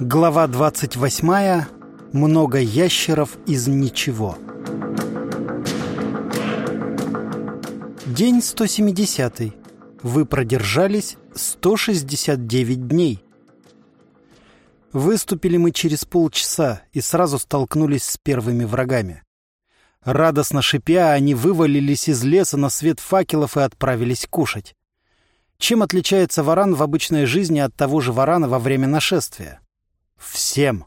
Глава 28. Много ящеров из ничего. День 170. Вы продержались 169 дней. Выступили мы через полчаса и сразу столкнулись с первыми врагами. Радостно шипя, они вывалились из леса на свет факелов и отправились кушать. Чем отличается варан в обычной жизни от того же варана во время нашествия? Всем.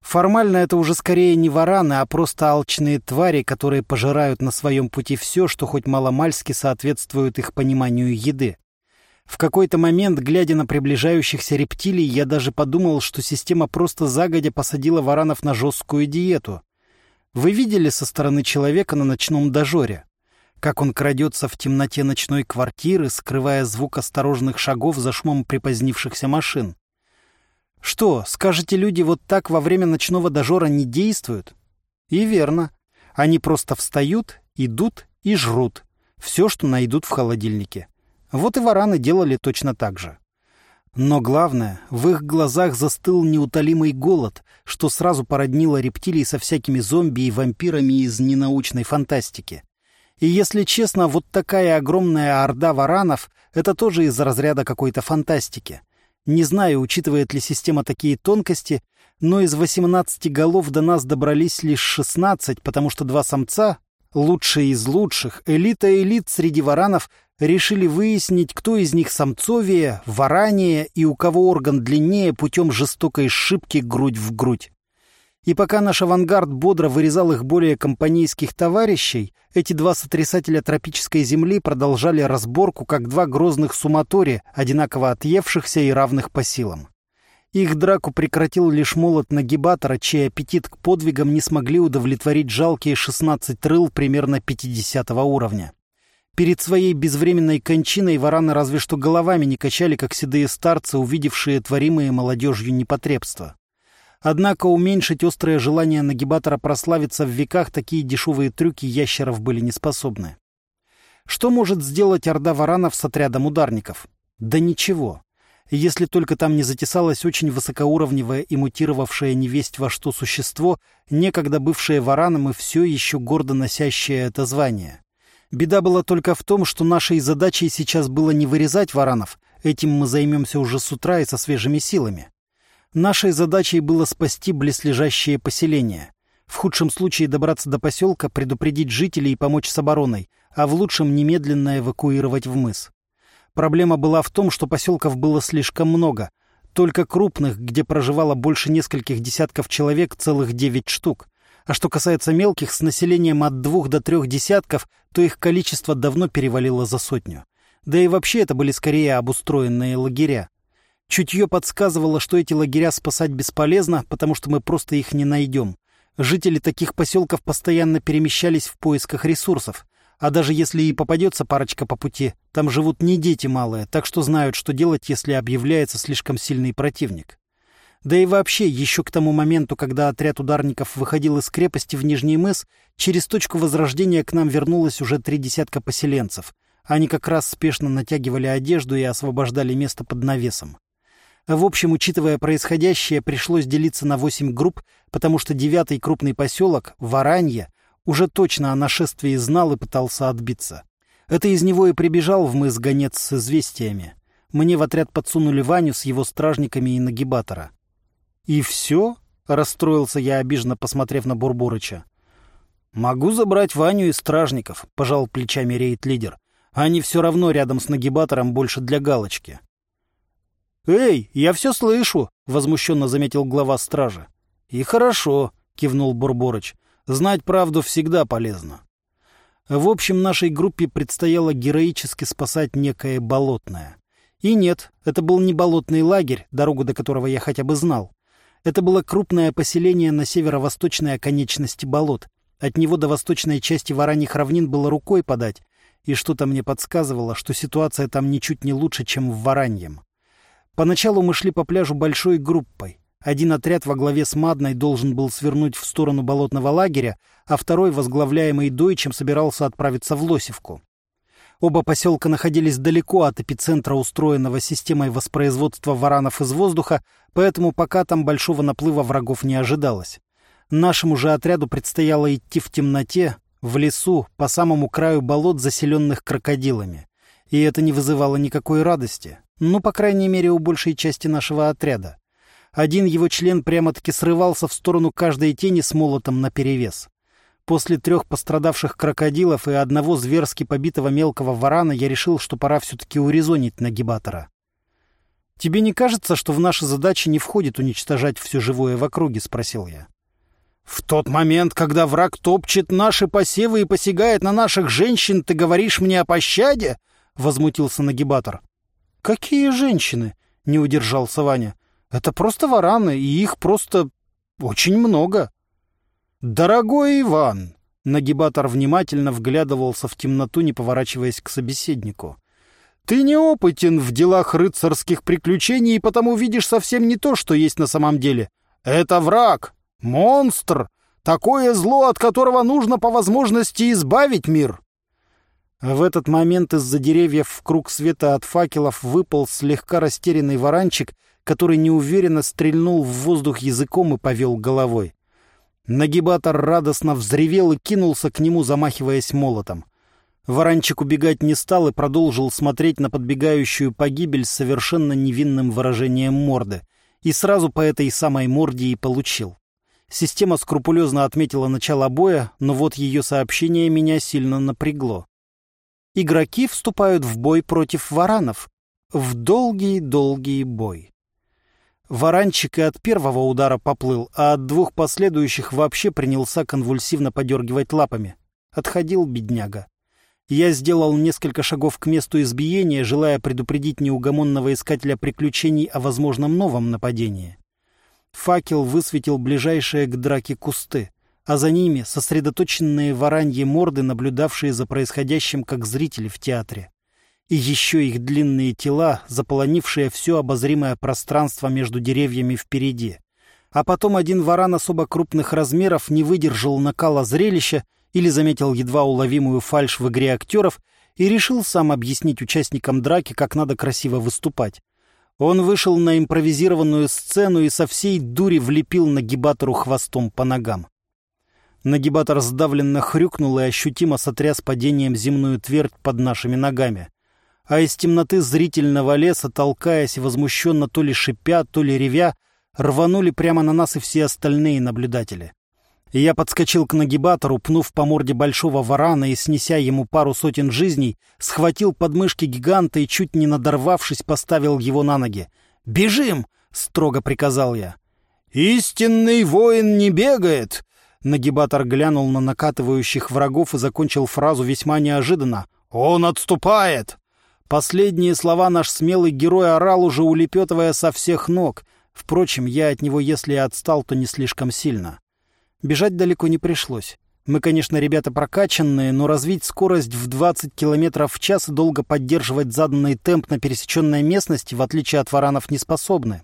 Формально это уже скорее не вараны, а просто алчные твари, которые пожирают на своем пути все, что хоть маломальски соответствует их пониманию еды. В какой-то момент, глядя на приближающихся рептилий, я даже подумал, что система просто загодя посадила варанов на жесткую диету. Вы видели со стороны человека на ночном дожоре? Как он крадется в темноте ночной квартиры, скрывая звук осторожных шагов за шумом припозднившихся машин? Что, скажете, люди вот так во время ночного дожора не действуют? И верно. Они просто встают, идут и жрут. Все, что найдут в холодильнике. Вот и вараны делали точно так же. Но главное, в их глазах застыл неутолимый голод, что сразу породнило рептилий со всякими зомби и вампирами из ненаучной фантастики. И если честно, вот такая огромная орда варанов — это тоже из разряда какой-то фантастики. Не знаю, учитывает ли система такие тонкости, но из 18 голов до нас добрались лишь 16, потому что два самца, лучшие из лучших, элита элит среди варанов, решили выяснить, кто из них самцовее, варанее и у кого орган длиннее путем жестокой шибки грудь в грудь. И пока наш авангард бодро вырезал их более компанейских товарищей, эти два сотрясателя тропической земли продолжали разборку, как два грозных суматори, одинаково отъевшихся и равных по силам. Их драку прекратил лишь молот нагибатора, чей аппетит к подвигам не смогли удовлетворить жалкие 16 рыл примерно 50 уровня. Перед своей безвременной кончиной вараны разве что головами не качали, как седые старцы, увидевшие творимые молодежью непотребства. Однако уменьшить острое желание нагибатора прославиться в веках такие дешевые трюки ящеров были неспособны. Что может сделать орда варанов с отрядом ударников? Да ничего. Если только там не затесалось очень высокоуровневое и мутировавшее невесть во что существо, некогда бывшее вараном и все еще гордо носящее это звание. Беда была только в том, что нашей задачей сейчас было не вырезать варанов, этим мы займемся уже с утра и со свежими силами. Нашей задачей было спасти близлежащее поселение. В худшем случае добраться до поселка, предупредить жителей и помочь с обороной, а в лучшем немедленно эвакуировать в мыс. Проблема была в том, что поселков было слишком много. Только крупных, где проживало больше нескольких десятков человек, целых девять штук. А что касается мелких, с населением от двух до трех десятков, то их количество давно перевалило за сотню. Да и вообще это были скорее обустроенные лагеря. Чутье подсказывало, что эти лагеря спасать бесполезно, потому что мы просто их не найдем. Жители таких поселков постоянно перемещались в поисках ресурсов. А даже если и попадется парочка по пути, там живут не дети малые, так что знают, что делать, если объявляется слишком сильный противник. Да и вообще, еще к тому моменту, когда отряд ударников выходил из крепости в Нижний мыс, через точку возрождения к нам вернулось уже три десятка поселенцев. Они как раз спешно натягивали одежду и освобождали место под навесом. В общем, учитывая происходящее, пришлось делиться на восемь групп, потому что девятый крупный поселок, Варанье, уже точно о нашествии знал и пытался отбиться. Это из него и прибежал в мыс гонец с известиями. Мне в отряд подсунули Ваню с его стражниками и нагибатора. «И все?» — расстроился я, обиженно посмотрев на Бурбурыча. «Могу забрать Ваню из стражников», — пожал плечами рейд-лидер. «Они все равно рядом с нагибатором больше для галочки». «Эй, я все слышу!» — возмущенно заметил глава стражи. «И хорошо», — кивнул Бурборыч. «Знать правду всегда полезно». В общем, нашей группе предстояло героически спасать некое болотное. И нет, это был не болотный лагерь, дорогу до которого я хотя бы знал. Это было крупное поселение на северо-восточной оконечности болот. От него до восточной части Вараньих равнин было рукой подать, и что-то мне подсказывало, что ситуация там ничуть не лучше, чем в Вараньем. Поначалу мы шли по пляжу большой группой. Один отряд во главе с Мадной должен был свернуть в сторону болотного лагеря, а второй, возглавляемый Дойчем, собирался отправиться в Лосевку. Оба поселка находились далеко от эпицентра устроенного системой воспроизводства варанов из воздуха, поэтому пока там большого наплыва врагов не ожидалось. Нашему же отряду предстояло идти в темноте, в лесу, по самому краю болот, заселенных крокодилами. И это не вызывало никакой радости. Ну, по крайней мере, у большей части нашего отряда. Один его член прямо-таки срывался в сторону каждой тени с молотом наперевес. После трех пострадавших крокодилов и одного зверски побитого мелкого варана я решил, что пора все-таки урезонить нагибатора. «Тебе не кажется, что в наши задачи не входит уничтожать все живое в округе?» — спросил я. «В тот момент, когда враг топчет наши посевы и посягает на наших женщин, ты говоришь мне о пощаде?» — возмутился нагибатор. «Какие женщины?» — не удержался Ваня. «Это просто вараны, и их просто очень много». «Дорогой Иван!» Нагибатор внимательно вглядывался в темноту, не поворачиваясь к собеседнику. «Ты неопытен в делах рыцарских приключений и потому видишь совсем не то, что есть на самом деле. Это враг, монстр, такое зло, от которого нужно по возможности избавить мир». В этот момент из-за деревьев в круг света от факелов выпал слегка растерянный варанчик, который неуверенно стрельнул в воздух языком и повел головой. Нагибатор радостно взревел и кинулся к нему, замахиваясь молотом. Варанчик убегать не стал и продолжил смотреть на подбегающую погибель с совершенно невинным выражением морды. И сразу по этой самой морде и получил. Система скрупулезно отметила начало боя, но вот ее сообщение меня сильно напрягло. Игроки вступают в бой против варанов. В долгий-долгий бой. Варанчик и от первого удара поплыл, а от двух последующих вообще принялся конвульсивно подергивать лапами. Отходил бедняга. Я сделал несколько шагов к месту избиения, желая предупредить неугомонного искателя приключений о возможном новом нападении. Факел высветил ближайшие к драке кусты, а за ними сосредоточенные вараньи морды, наблюдавшие за происходящим как зрители в театре и еще их длинные тела, заполонившие все обозримое пространство между деревьями впереди. А потом один варан особо крупных размеров не выдержал накала зрелища или заметил едва уловимую фальшь в игре актеров и решил сам объяснить участникам драки, как надо красиво выступать. Он вышел на импровизированную сцену и со всей дури влепил нагибатору хвостом по ногам. Нагибатор сдавленно хрюкнул и ощутимо сотряс падением земную твердь под нашими ногами а из темноты зрительного леса, толкаясь и возмущенно то ли шипя, то ли ревя, рванули прямо на нас и все остальные наблюдатели. Я подскочил к нагибатору, пнув по морде большого варана и снеся ему пару сотен жизней, схватил подмышки гиганта и, чуть не надорвавшись, поставил его на ноги. «Бежим!» — строго приказал я. «Истинный воин не бегает!» Нагибатор глянул на накатывающих врагов и закончил фразу весьма неожиданно. «Он отступает!» Последние слова наш смелый герой орал уже улепетывая со всех ног. Впрочем, я от него, если и отстал, то не слишком сильно. Бежать далеко не пришлось. Мы, конечно, ребята прокачанные, но развить скорость в 20 км в час и долго поддерживать заданный темп на пересеченной местности, в отличие от варанов, не способны.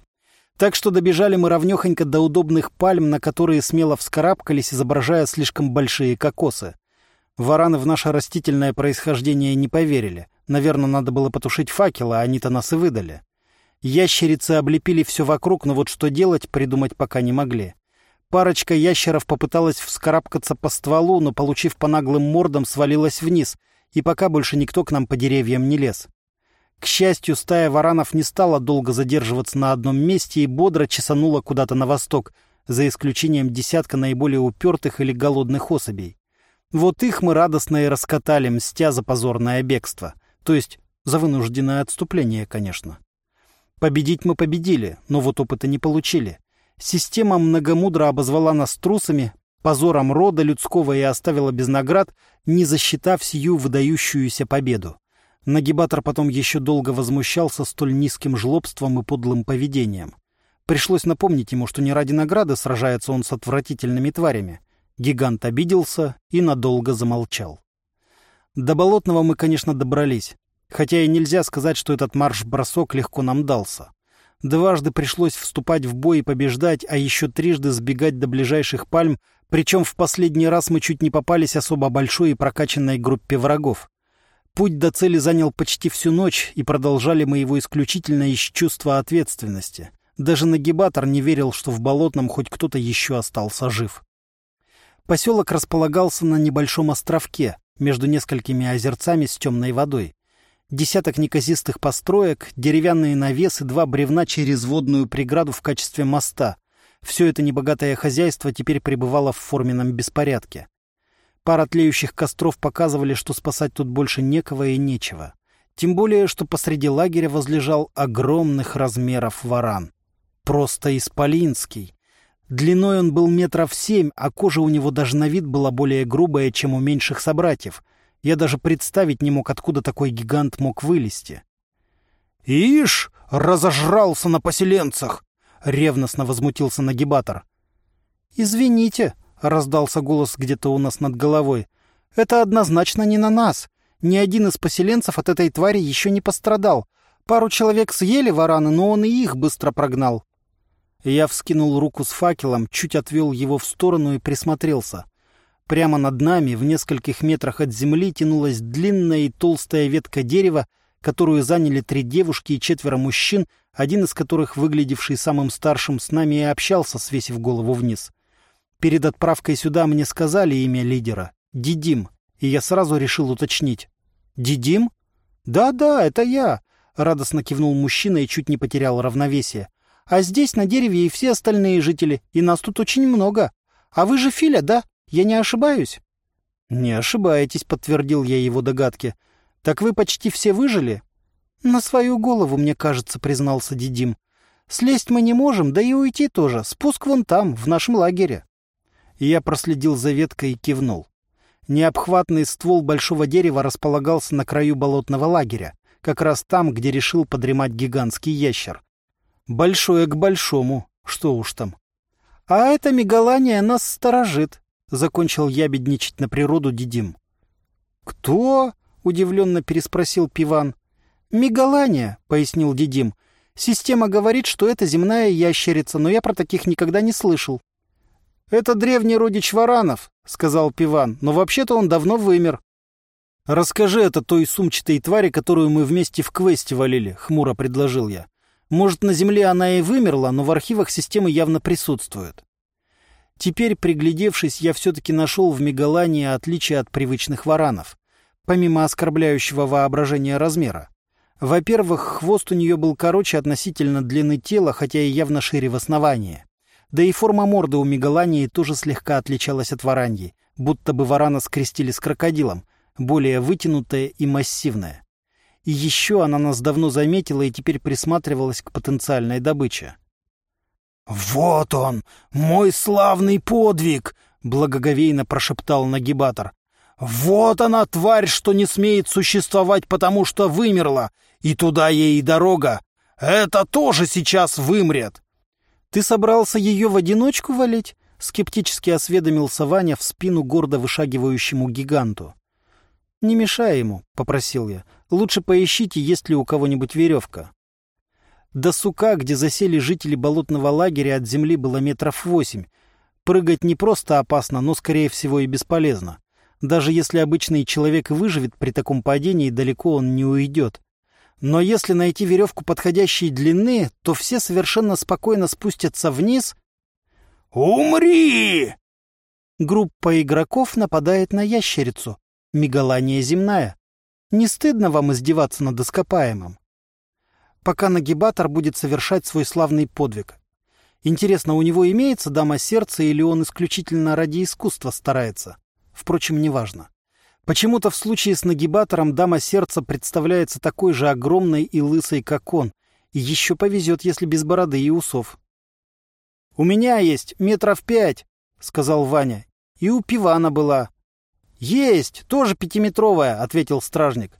Так что добежали мы ровнёхонько до удобных пальм, на которые смело вскарабкались, изображая слишком большие кокосы. Вараны в наше растительное происхождение не поверили. Наверное, надо было потушить факелы, а они-то нас и выдали. Ящерицы облепили все вокруг, но вот что делать, придумать пока не могли. Парочка ящеров попыталась вскарабкаться по стволу, но, получив по наглым мордам, свалилась вниз, и пока больше никто к нам по деревьям не лез. К счастью, стая варанов не стала долго задерживаться на одном месте и бодро чесанула куда-то на восток, за исключением десятка наиболее упертых или голодных особей. Вот их мы радостно и раскатали, мстя за позорное бегство. То есть за вынужденное отступление, конечно. Победить мы победили, но вот опыта не получили. Система многомудро обозвала нас трусами, позором рода людского и оставила без наград, не засчитав сию выдающуюся победу. Нагибатор потом еще долго возмущался столь низким жлобством и подлым поведением. Пришлось напомнить ему, что не ради награды сражается он с отвратительными тварями. Гигант обиделся и надолго замолчал. До Болотного мы, конечно, добрались. Хотя и нельзя сказать, что этот марш-бросок легко нам дался. Дважды пришлось вступать в бой и побеждать, а еще трижды сбегать до ближайших пальм, причем в последний раз мы чуть не попались особо большой и прокачанной группе врагов. Путь до цели занял почти всю ночь, и продолжали мы его исключительно из чувства ответственности. Даже нагибатор не верил, что в Болотном хоть кто-то еще остался жив. Поселок располагался на небольшом островке, между несколькими озерцами с темной водой. Десяток неказистых построек, деревянные навесы, два бревна через водную преграду в качестве моста. Все это небогатое хозяйство теперь пребывало в форменном беспорядке. Пара тлеющих костров показывали, что спасать тут больше некого и нечего. Тем более, что посреди лагеря возлежал огромных размеров варан. Просто исполинский. Длиной он был метров семь, а кожа у него даже на вид была более грубая, чем у меньших собратьев. Я даже представить не мог, откуда такой гигант мог вылезти. «Ишь, разожрался на поселенцах!» — ревностно возмутился нагибатор. «Извините», — раздался голос где-то у нас над головой. «Это однозначно не на нас. Ни один из поселенцев от этой твари еще не пострадал. Пару человек съели вараны, но он и их быстро прогнал». Я вскинул руку с факелом, чуть отвел его в сторону и присмотрелся. Прямо над нами, в нескольких метрах от земли, тянулась длинная и толстая ветка дерева, которую заняли три девушки и четверо мужчин, один из которых, выглядевший самым старшим, с нами и общался, свесив голову вниз. Перед отправкой сюда мне сказали имя лидера — Дидим, и я сразу решил уточнить. «Дидим?» «Да-да, это я», — радостно кивнул мужчина и чуть не потерял равновесие. «А здесь на дереве и все остальные жители, и нас тут очень много. А вы же Филя, да? Я не ошибаюсь?» «Не ошибаетесь», — подтвердил я его догадки. «Так вы почти все выжили?» «На свою голову, мне кажется», — признался Дидим. «Слезть мы не можем, да и уйти тоже. Спуск вон там, в нашем лагере». Я проследил за веткой и кивнул. Необхватный ствол большого дерева располагался на краю болотного лагеря, как раз там, где решил подремать гигантский ящер. Большое к большому, что уж там. «А это мегалания нас сторожит», — закончил ябедничать на природу Дидим. «Кто?» — удивленно переспросил Пиван. «Мегалания», — пояснил Дидим. «Система говорит, что это земная ящерица, но я про таких никогда не слышал». «Это древний родич варанов», — сказал Пиван, «но вообще-то он давно вымер». «Расскажи это той сумчатой твари, которую мы вместе в квесте валили», — хмуро предложил я. «Может, на Земле она и вымерла, но в архивах системы явно присутствует». Теперь, приглядевшись, я все-таки нашел в Мегалании отличие от привычных варанов, помимо оскорбляющего воображения размера. Во-первых, хвост у нее был короче относительно длины тела, хотя и явно шире в основании. Да и форма морды у Мегалании тоже слегка отличалась от вараньи, будто бы варана скрестили с крокодилом, более вытянутая и массивная. И еще она нас давно заметила и теперь присматривалась к потенциальной добыче. «Вот он, мой славный подвиг!» — благоговейно прошептал нагибатор. Вот она, тварь, что не смеет существовать, потому что вымерла, и туда ей и дорога. Это тоже сейчас вымрет. Ты собрался ее в одиночку валить? Скептически осведомился Ваня в спину гордо вышагивающему гиганту. «Не мешай ему», — попросил я. «Лучше поищите, есть ли у кого-нибудь веревка». До сука, где засели жители болотного лагеря, от земли было метров восемь. Прыгать не просто опасно, но, скорее всего, и бесполезно. Даже если обычный человек выживет при таком падении, далеко он не уйдет. Но если найти веревку подходящей длины, то все совершенно спокойно спустятся вниз. «Умри!» Группа игроков нападает на ящерицу. Мегалания земная. Не стыдно вам издеваться над ископаемым? Пока нагибатор будет совершать свой славный подвиг. Интересно, у него имеется дама сердца или он исключительно ради искусства старается? Впрочем, неважно. Почему-то в случае с нагибатором дама сердца представляется такой же огромной и лысой, как он. И еще повезет, если без бороды и усов. «У меня есть метров пять», — сказал Ваня. «И у пивана была». «Есть, тоже пятиметровая», — ответил стражник.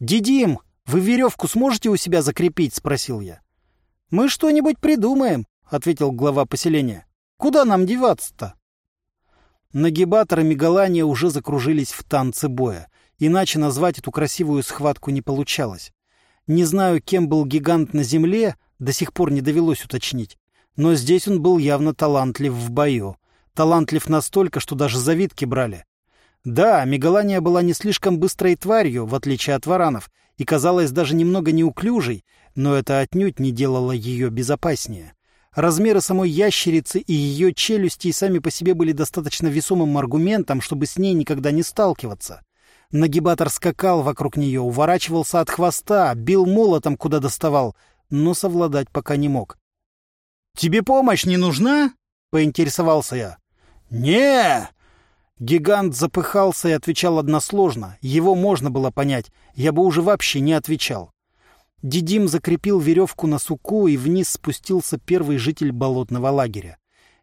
«Дидим, вы веревку сможете у себя закрепить?» — спросил я. «Мы что-нибудь придумаем», — ответил глава поселения. «Куда нам деваться-то?» Нагибаторы Мегалания уже закружились в танце боя. Иначе назвать эту красивую схватку не получалось. Не знаю, кем был гигант на земле, до сих пор не довелось уточнить. Но здесь он был явно талантлив в бою. Талантлив настолько, что даже завидки брали. Да, Мегалания была не слишком быстрой тварью, в отличие от варанов, и казалась даже немного неуклюжей, но это отнюдь не делало ее безопаснее. Размеры самой ящерицы и ее челюсти сами по себе были достаточно весомым аргументом, чтобы с ней никогда не сталкиваться. Нагибатор скакал вокруг нее, уворачивался от хвоста, бил молотом, куда доставал, но совладать пока не мог. «Тебе помощь не нужна?» — поинтересовался я. не Гигант запыхался и отвечал односложно. Его можно было понять. Я бы уже вообще не отвечал. Дидим закрепил веревку на суку, и вниз спустился первый житель болотного лагеря.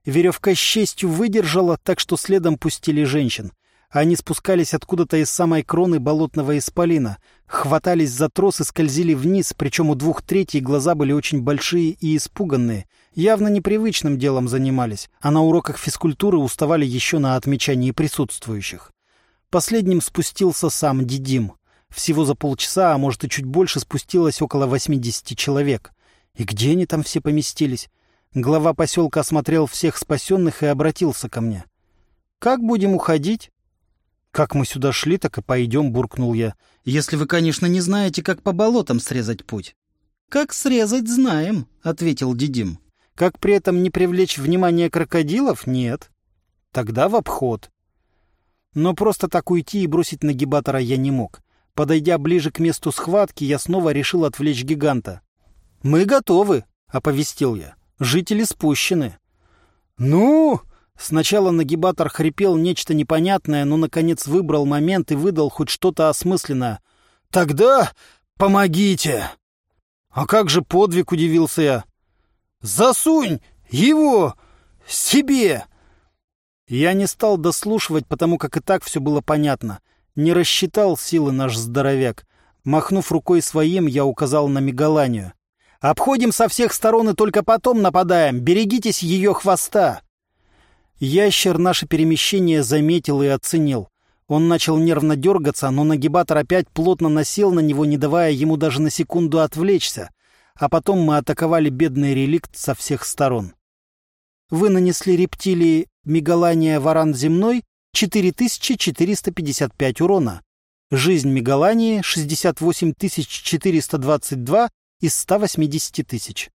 Веревка с честью выдержала, так что следом пустили женщин. Они спускались откуда-то из самой кроны болотного исполина, хватались за трос и скользили вниз, причем у двух третий глаза были очень большие и испуганные. Явно непривычным делом занимались, а на уроках физкультуры уставали еще на отмечании присутствующих. Последним спустился сам Дидим. Всего за полчаса, а может и чуть больше, спустилось около 80 человек. И где они там все поместились? Глава поселка осмотрел всех спасенных и обратился ко мне. «Как будем уходить?» «Как мы сюда шли, так и пойдем», — буркнул я. «Если вы, конечно, не знаете, как по болотам срезать путь». «Как срезать, знаем», — ответил Дидим. «Как при этом не привлечь внимание крокодилов? Нет». «Тогда в обход». Но просто так уйти и бросить нагибатора я не мог. Подойдя ближе к месту схватки, я снова решил отвлечь гиганта. «Мы готовы», — оповестил я. «Жители спущены». «Ну?» Сначала нагибатор хрипел нечто непонятное, но, наконец, выбрал момент и выдал хоть что-то осмысленное. «Тогда помогите!» «А как же подвиг?» — удивился я. «Засунь его себе!» Я не стал дослушивать, потому как и так все было понятно. Не рассчитал силы наш здоровяк. Махнув рукой своим, я указал на Мегаланию. «Обходим со всех сторон и только потом нападаем. Берегитесь ее хвоста!» Ящер наше перемещение заметил и оценил. Он начал нервно дергаться, но нагибатор опять плотно насел на него, не давая ему даже на секунду отвлечься. А потом мы атаковали бедный реликт со всех сторон. Вы нанесли рептилии Мегалания варан земной 4455 урона. Жизнь Мегалании 68422 из 180 тысяч.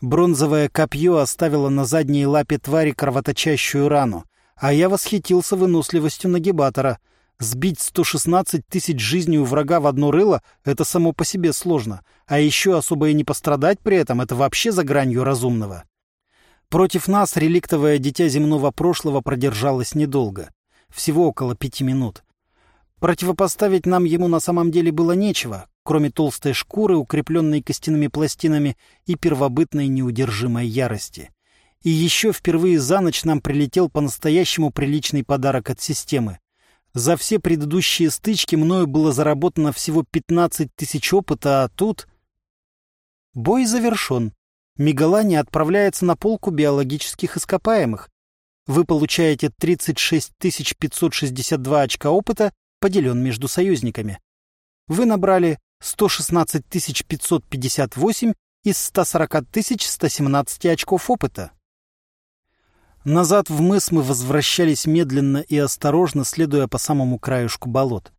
Бронзовое копье оставило на задней лапе твари кровоточащую рану, а я восхитился выносливостью нагибатора. Сбить 116 тысяч жизней у врага в одно рыло — это само по себе сложно, а еще особо и не пострадать при этом — это вообще за гранью разумного. Против нас реликтовое дитя земного прошлого продержалось недолго. Всего около пяти минут. Противопоставить нам ему на самом деле было нечего, кроме толстой шкуры, укрепленной костяными пластинами и первобытной неудержимой ярости. И еще впервые за ночь нам прилетел по-настоящему приличный подарок от системы. За все предыдущие стычки мною было заработано всего 15 тысяч опыта, а тут... Бой завершен. Мегалания отправляется на полку биологических ископаемых. Вы получаете 36 562 очка опыта, поделен между союзниками. Вы набрали 116 558 из 140 117 очков опыта. Назад в мыс мы возвращались медленно и осторожно, следуя по самому краюшку болот.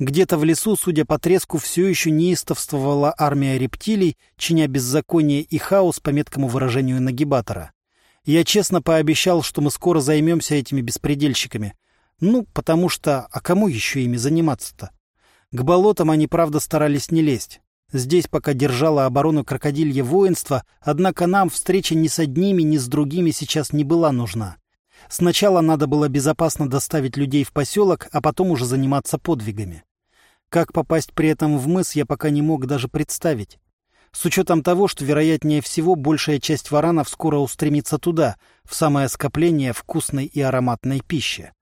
Где-то в лесу, судя по треску, все еще неистовствовала армия рептилий, чиня беззаконие и хаос по меткому выражению нагибатора. Я честно пообещал, что мы скоро займемся этими беспредельщиками. Ну, потому что... А кому еще ими заниматься-то? К болотам они, правда, старались не лезть. Здесь пока держало оборону крокодилье воинство, однако нам встреча ни с одними, ни с другими сейчас не была нужна. Сначала надо было безопасно доставить людей в поселок, а потом уже заниматься подвигами. Как попасть при этом в мыс, я пока не мог даже представить. С учетом того, что, вероятнее всего, большая часть варанов скоро устремится туда, в самое скопление вкусной и ароматной пищи.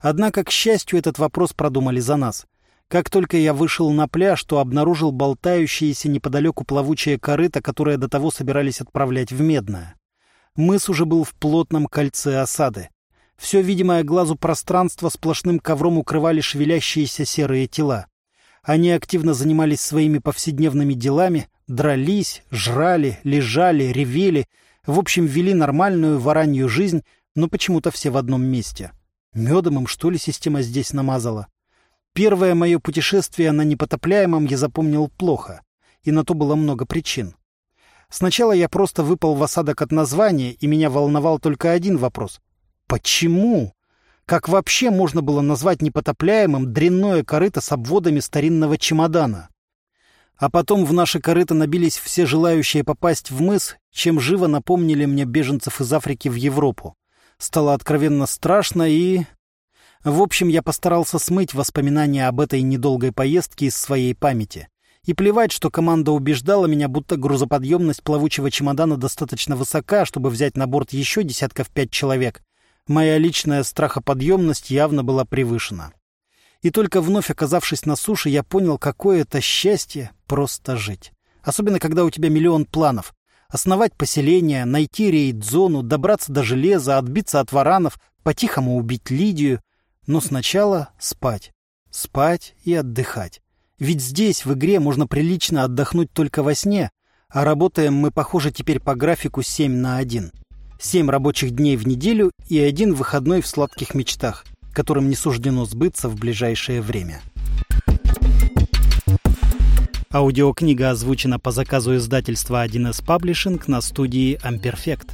Однако, к счастью, этот вопрос продумали за нас. Как только я вышел на пляж, то обнаружил болтающееся неподалеку плавучее корыто, которое до того собирались отправлять в Медное. Мыс уже был в плотном кольце осады. Все видимое глазу пространство сплошным ковром укрывали шевелящиеся серые тела. Они активно занимались своими повседневными делами, дрались, жрали, лежали, ревели, в общем, вели нормальную варанью жизнь, но почему-то все в одном месте. Медом им, что ли, система здесь намазала? Первое мое путешествие на непотопляемом я запомнил плохо, и на то было много причин. Сначала я просто выпал в осадок от названия, и меня волновал только один вопрос. Почему? Как вообще можно было назвать непотопляемым дрянное корыто с обводами старинного чемодана? А потом в наши корыто набились все желающие попасть в мыс, чем живо напомнили мне беженцев из Африки в Европу. Стало откровенно страшно и... В общем, я постарался смыть воспоминания об этой недолгой поездке из своей памяти. И плевать, что команда убеждала меня, будто грузоподъемность плавучего чемодана достаточно высока, чтобы взять на борт еще десятков пять человек. Моя личная страхоподъемность явно была превышена. И только вновь оказавшись на суше, я понял, какое это счастье просто жить. Особенно, когда у тебя миллион планов. Основать поселение, найти рейд-зону, добраться до железа, отбиться от варанов, по-тихому убить Лидию. Но сначала спать. Спать и отдыхать. Ведь здесь, в игре, можно прилично отдохнуть только во сне, а работаем мы, похоже, теперь по графику 7 на 1. 7 рабочих дней в неделю и один выходной в сладких мечтах, которым не суждено сбыться в ближайшее время. Аудиокнига озвучена по заказу издательства 1С Publishing на студии Amperfect.